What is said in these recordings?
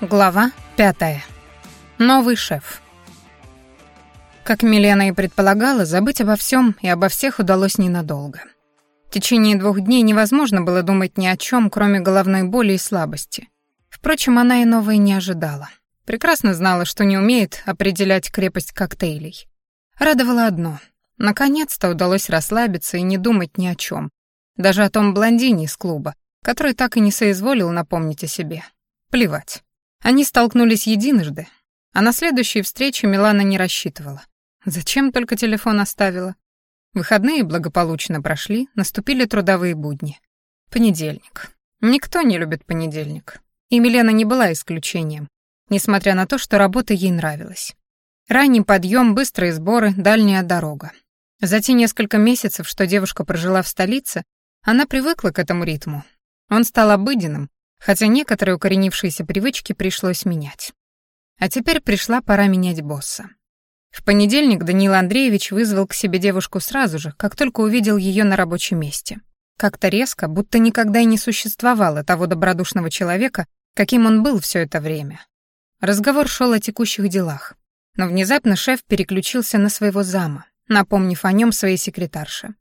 Глава пятая. Новый шеф. Как Милена и предполагала, забыть обо всем и обо всех удалось ненадолго. В течение двух дней невозможно было думать ни о чем, кроме головной боли и слабости. Впрочем, она и не ожидала. Прекрасно знала, что не умеет определять крепость коктейлей. Радовало одно. Наконец-то удалось расслабиться и не думать ни о чем. Даже о том блондине из клуба, который так и не соизволил напомнить о себе. Плевать. Они столкнулись единожды, а на следующей встрече Милана не рассчитывала. Зачем только телефон оставила? Выходные благополучно прошли, наступили трудовые будни. Понедельник. Никто не любит понедельник. И Милена не была исключением, несмотря на то, что работа ей нравилась. Ранний подъем, быстрые сборы, дальняя дорога. За те несколько месяцев, что девушка прожила в столице, она привыкла к этому ритму. Он стал обыденным, хотя некоторые укоренившиеся привычки пришлось менять. А теперь пришла пора менять босса. В понедельник Даниил Андреевич вызвал к себе девушку сразу же, как только увидел ее на рабочем месте. Как-то резко, будто никогда и не существовало того добродушного человека, каким он был все это время. Разговор шел о текущих делах. Но внезапно шеф переключился на своего зама, напомнив о нем своей секретарше.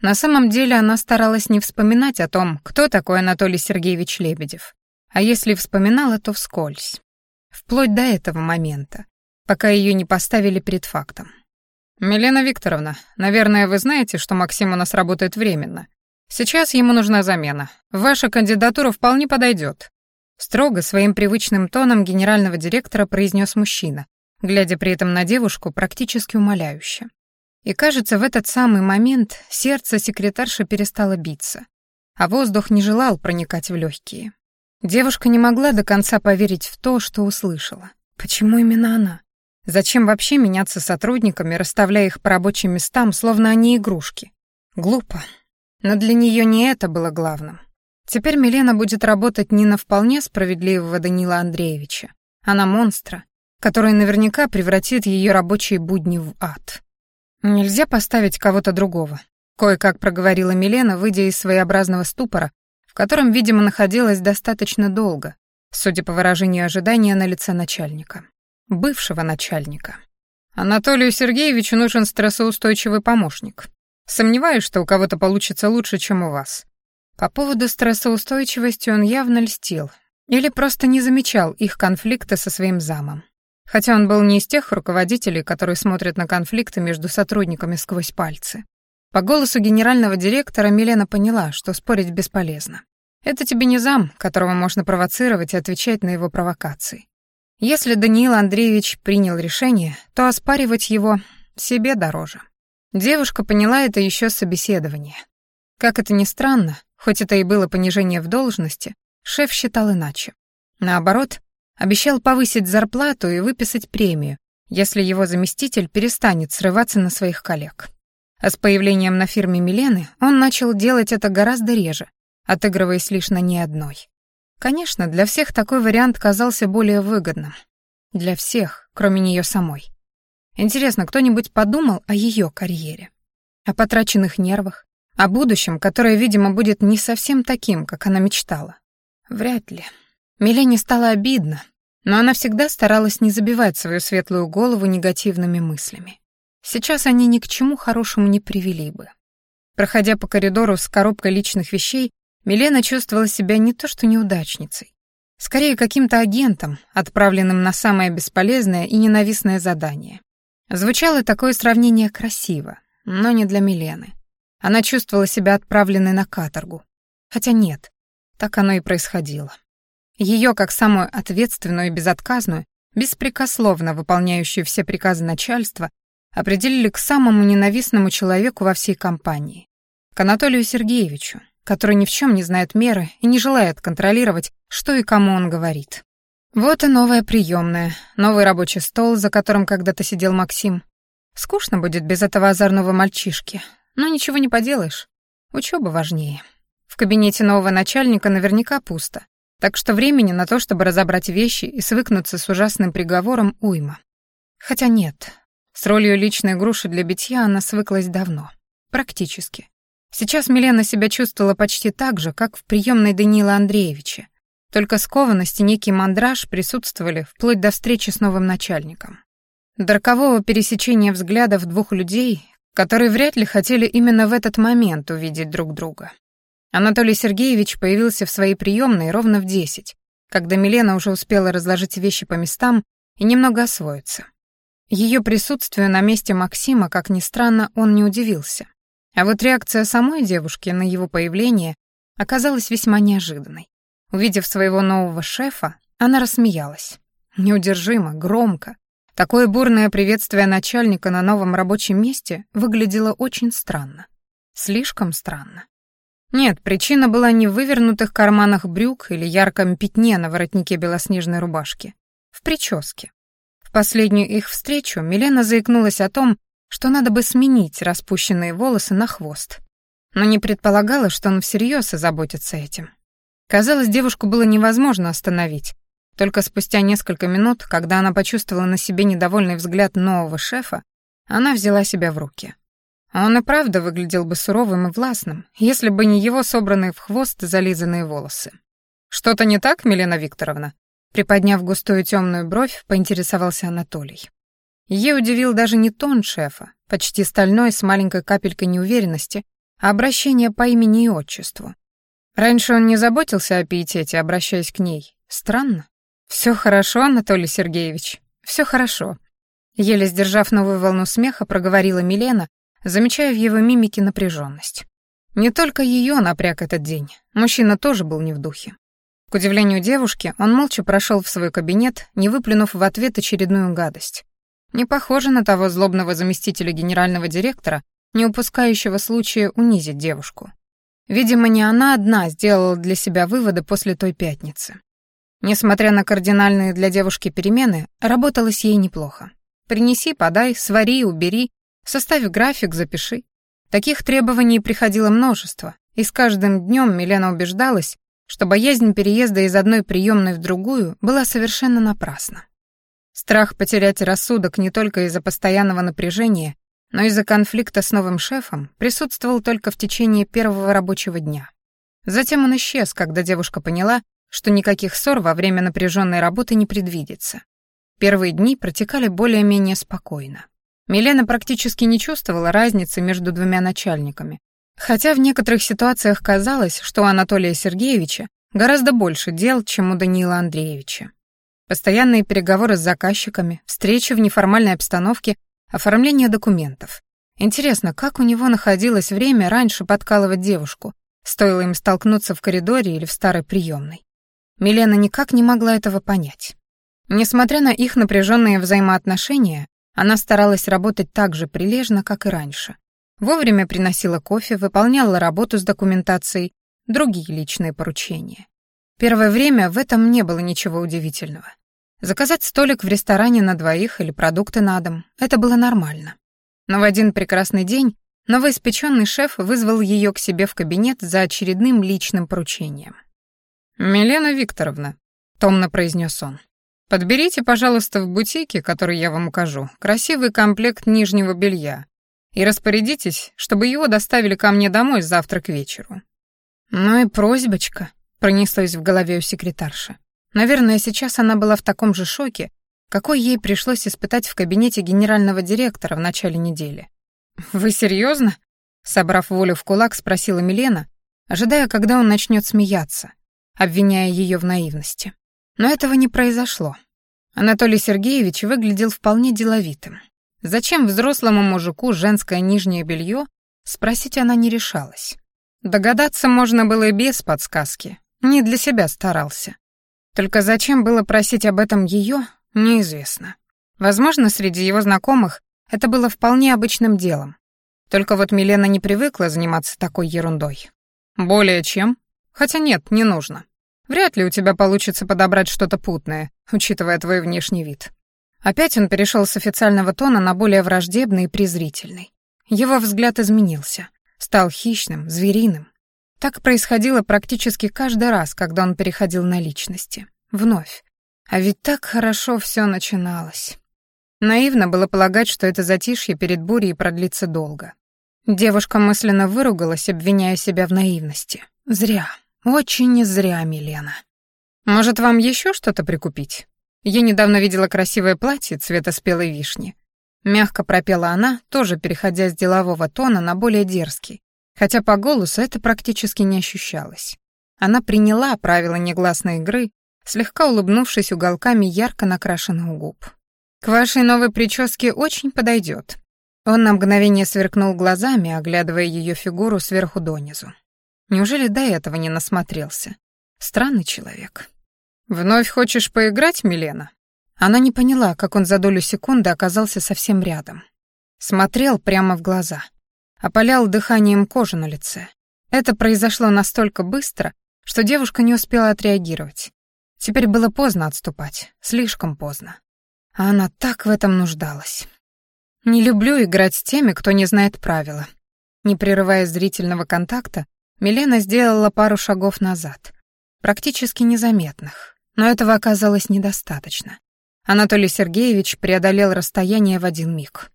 На самом деле она старалась не вспоминать о том, кто такой Анатолий Сергеевич Лебедев. А если вспоминала, то вскользь. Вплоть до этого момента, пока ее не поставили перед фактом. «Милена Викторовна, наверное, вы знаете, что Максим у нас работает временно. Сейчас ему нужна замена. Ваша кандидатура вполне подойдет. Строго, своим привычным тоном генерального директора произнес мужчина, глядя при этом на девушку практически умоляюще. И кажется, в этот самый момент сердце секретарши перестало биться, а воздух не желал проникать в легкие. Девушка не могла до конца поверить в то, что услышала. Почему именно она? Зачем вообще меняться сотрудниками, расставляя их по рабочим местам, словно они игрушки? Глупо. Но для нее не это было главным. Теперь Милена будет работать не на вполне справедливого Данила Андреевича, а на монстра, который наверняка превратит ее рабочие будни в ад. «Нельзя поставить кого-то другого», — кое-как проговорила Милена, выйдя из своеобразного ступора, в котором, видимо, находилась достаточно долго, судя по выражению ожидания на лице начальника. Бывшего начальника. «Анатолию Сергеевичу нужен стрессоустойчивый помощник. Сомневаюсь, что у кого-то получится лучше, чем у вас». По поводу стрессоустойчивости он явно льстил или просто не замечал их конфликта со своим замом. Хотя он был не из тех руководителей, которые смотрят на конфликты между сотрудниками сквозь пальцы. По голосу генерального директора Милена поняла, что спорить бесполезно. Это тебе не зам, которого можно провоцировать и отвечать на его провокации. Если Даниил Андреевич принял решение, то оспаривать его себе дороже. Девушка поняла это еще с собеседования. Как это ни странно, хоть это и было понижение в должности, шеф считал иначе. Наоборот, Обещал повысить зарплату и выписать премию, если его заместитель перестанет срываться на своих коллег. А с появлением на фирме Милены он начал делать это гораздо реже, отыгрываясь лишь на ней одной. Конечно, для всех такой вариант казался более выгодным. Для всех, кроме нее самой. Интересно, кто-нибудь подумал о ее карьере? О потраченных нервах? О будущем, которое, видимо, будет не совсем таким, как она мечтала? Вряд ли. Милене стало обидно, но она всегда старалась не забивать свою светлую голову негативными мыслями. Сейчас они ни к чему хорошему не привели бы. Проходя по коридору с коробкой личных вещей, Милена чувствовала себя не то что неудачницей, скорее каким-то агентом, отправленным на самое бесполезное и ненавистное задание. Звучало такое сравнение красиво, но не для Милены. Она чувствовала себя отправленной на каторгу. Хотя нет, так оно и происходило. Ее, как самую ответственную и безотказную, беспрекословно выполняющую все приказы начальства, определили к самому ненавистному человеку во всей компании. К Анатолию Сергеевичу, который ни в чем не знает меры и не желает контролировать, что и кому он говорит. Вот и новая приемная, новый рабочий стол, за которым когда-то сидел Максим. Скучно будет без этого озорного мальчишки, но ничего не поделаешь. Учеба важнее. В кабинете нового начальника наверняка пусто. Так что времени на то, чтобы разобрать вещи и свыкнуться с ужасным приговором, уйма. Хотя нет, с ролью личной груши для битья она свыклась давно. Практически. Сейчас Милена себя чувствовала почти так же, как в приемной Данила Андреевича. Только скованность и некий мандраж присутствовали вплоть до встречи с новым начальником. До рокового пересечения взглядов двух людей, которые вряд ли хотели именно в этот момент увидеть друг друга. Анатолий Сергеевич появился в своей приемной ровно в десять, когда Милена уже успела разложить вещи по местам и немного освоиться. Ее присутствию на месте Максима, как ни странно, он не удивился. А вот реакция самой девушки на его появление оказалась весьма неожиданной. Увидев своего нового шефа, она рассмеялась. Неудержимо, громко. Такое бурное приветствие начальника на новом рабочем месте выглядело очень странно. Слишком странно. Нет, причина была не в вывернутых карманах брюк или ярком пятне на воротнике белоснежной рубашки. В прическе. В последнюю их встречу Милена заикнулась о том, что надо бы сменить распущенные волосы на хвост. Но не предполагала, что он всерьез озаботится этим. Казалось, девушку было невозможно остановить. Только спустя несколько минут, когда она почувствовала на себе недовольный взгляд нового шефа, она взяла себя в руки. А он и правда выглядел бы суровым и властным, если бы не его собранные в хвост зализанные волосы. «Что-то не так, Милена Викторовна?» Приподняв густую темную бровь, поинтересовался Анатолий. Ее удивил даже не тон шефа, почти стальной с маленькой капелькой неуверенности, а обращение по имени и отчеству. Раньше он не заботился о пиетете, обращаясь к ней. Странно. Все хорошо, Анатолий Сергеевич, все хорошо». Еле сдержав новую волну смеха, проговорила Милена, замечая в его мимике напряженность. Не только ее напряг этот день, мужчина тоже был не в духе. К удивлению девушки, он молча прошел в свой кабинет, не выплюнув в ответ очередную гадость. Не похоже на того злобного заместителя генерального директора, не упускающего случая унизить девушку. Видимо, не она одна сделала для себя выводы после той пятницы. Несмотря на кардинальные для девушки перемены, работалось ей неплохо. Принеси, подай, свари, убери, Составь график, запиши. Таких требований приходило множество, и с каждым днем Милена убеждалась, что боязнь переезда из одной приемной в другую была совершенно напрасна. Страх потерять рассудок не только из-за постоянного напряжения, но из-за конфликта с новым шефом присутствовал только в течение первого рабочего дня. Затем он исчез, когда девушка поняла, что никаких ссор во время напряженной работы не предвидится. Первые дни протекали более-менее спокойно. Милена практически не чувствовала разницы между двумя начальниками, хотя в некоторых ситуациях казалось, что у Анатолия Сергеевича гораздо больше дел, чем у Даниила Андреевича. Постоянные переговоры с заказчиками, встречи в неформальной обстановке, оформление документов. Интересно, как у него находилось время раньше подкалывать девушку, стоило им столкнуться в коридоре или в старой приемной. Милена никак не могла этого понять. Несмотря на их напряженные взаимоотношения, она старалась работать так же прилежно, как и раньше. Вовремя приносила кофе, выполняла работу с документацией, другие личные поручения. Первое время в этом не было ничего удивительного. Заказать столик в ресторане на двоих или продукты на дом — это было нормально. Но в один прекрасный день новоиспеченный шеф вызвал ее к себе в кабинет за очередным личным поручением. «Милена Викторовна», — томно произнес он, Подберите, пожалуйста, в бутике, который я вам укажу, красивый комплект нижнего белья и распорядитесь, чтобы его доставили ко мне домой завтра к вечеру». «Ну и просьбочка», — пронеслось в голове у секретарши. Наверное, сейчас она была в таком же шоке, какой ей пришлось испытать в кабинете генерального директора в начале недели. «Вы серьезно? собрав волю в кулак, спросила Милена, ожидая, когда он начнет смеяться, обвиняя ее в наивности. Но этого не произошло. Анатолий Сергеевич выглядел вполне деловитым. Зачем взрослому мужику женское нижнее белье, спросить она не решалась. Догадаться можно было и без подсказки, не для себя старался. Только зачем было просить об этом ее, неизвестно. Возможно, среди его знакомых это было вполне обычным делом. Только вот Милена не привыкла заниматься такой ерундой. Более чем? Хотя нет, не нужно. Вряд ли у тебя получится подобрать что-то путное, учитывая твой внешний вид. Опять он перешел с официального тона на более враждебный и презрительный. Его взгляд изменился, стал хищным, звериным. Так происходило практически каждый раз, когда он переходил на личности. Вновь. А ведь так хорошо все начиналось. Наивно было полагать, что это затишье перед бурей продлится долго. Девушка мысленно выругалась, обвиняя себя в наивности. Зря. Очень не зря, Милена. Может, вам еще что-то прикупить? Я недавно видела красивое платье цвета спелой вишни. Мягко пропела она, тоже переходя с делового тона на более дерзкий, хотя по голосу это практически не ощущалось. Она приняла правила негласной игры, слегка улыбнувшись уголками ярко накрашенных губ. «К вашей новой прическе очень подойдет». Он на мгновение сверкнул глазами, оглядывая ее фигуру сверху донизу. Неужели до этого не насмотрелся? Странный человек. «Вновь хочешь поиграть, Милена?» Она не поняла, как он за долю секунды оказался совсем рядом. Смотрел прямо в глаза. Опалял дыханием кожу на лице. Это произошло настолько быстро, что девушка не успела отреагировать. Теперь было поздно отступать, слишком поздно. А она так в этом нуждалась. Не люблю играть с теми, кто не знает правила. Не прерывая зрительного контакта, Милена сделала пару шагов назад, практически незаметных, но этого оказалось недостаточно. Анатолий Сергеевич преодолел расстояние в один миг.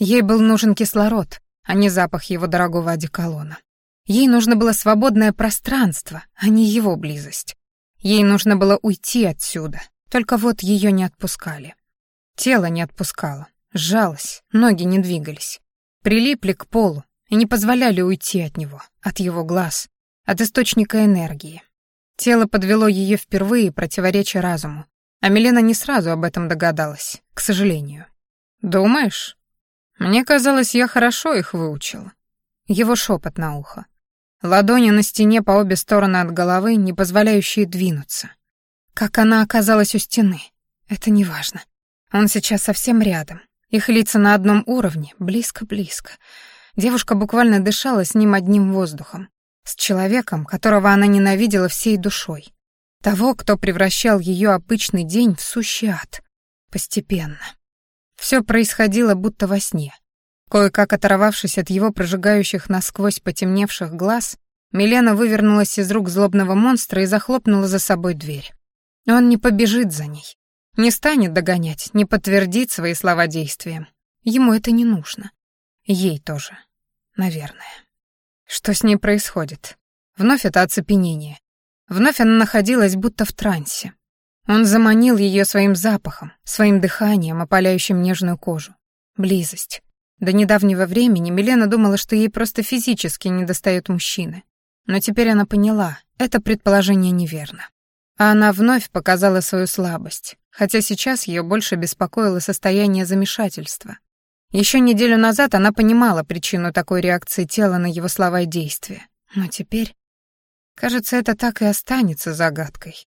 Ей был нужен кислород, а не запах его дорогого одеколона. Ей нужно было свободное пространство, а не его близость. Ей нужно было уйти отсюда, только вот ее не отпускали. Тело не отпускало, сжалось, ноги не двигались. Прилипли к полу и не позволяли уйти от него, от его глаз, от источника энергии. Тело подвело ее впервые, противоречия разуму, а Милена не сразу об этом догадалась, к сожалению. «Думаешь? Мне казалось, я хорошо их выучила». Его шепот на ухо. Ладони на стене по обе стороны от головы, не позволяющие двинуться. Как она оказалась у стены, это не важно. Он сейчас совсем рядом. Их лица на одном уровне, близко-близко. Девушка буквально дышала с ним одним воздухом. С человеком, которого она ненавидела всей душой. Того, кто превращал ее обычный день в сущий ад. Постепенно. Все происходило будто во сне. Кое-как оторвавшись от его прожигающих насквозь потемневших глаз, Милена вывернулась из рук злобного монстра и захлопнула за собой дверь. Он не побежит за ней, не станет догонять, не подтвердит свои слова действием. Ему это не нужно. Ей тоже. Наверное. Что с ней происходит? Вновь это оцепенение. Вновь она находилась будто в трансе. Он заманил ее своим запахом, своим дыханием, опаляющим нежную кожу. Близость. До недавнего времени Милена думала, что ей просто физически недостает мужчины. Но теперь она поняла, это предположение неверно. А она вновь показала свою слабость, хотя сейчас ее больше беспокоило состояние замешательства. Еще неделю назад она понимала причину такой реакции тела на его слова и действия. Но теперь... Кажется, это так и останется загадкой.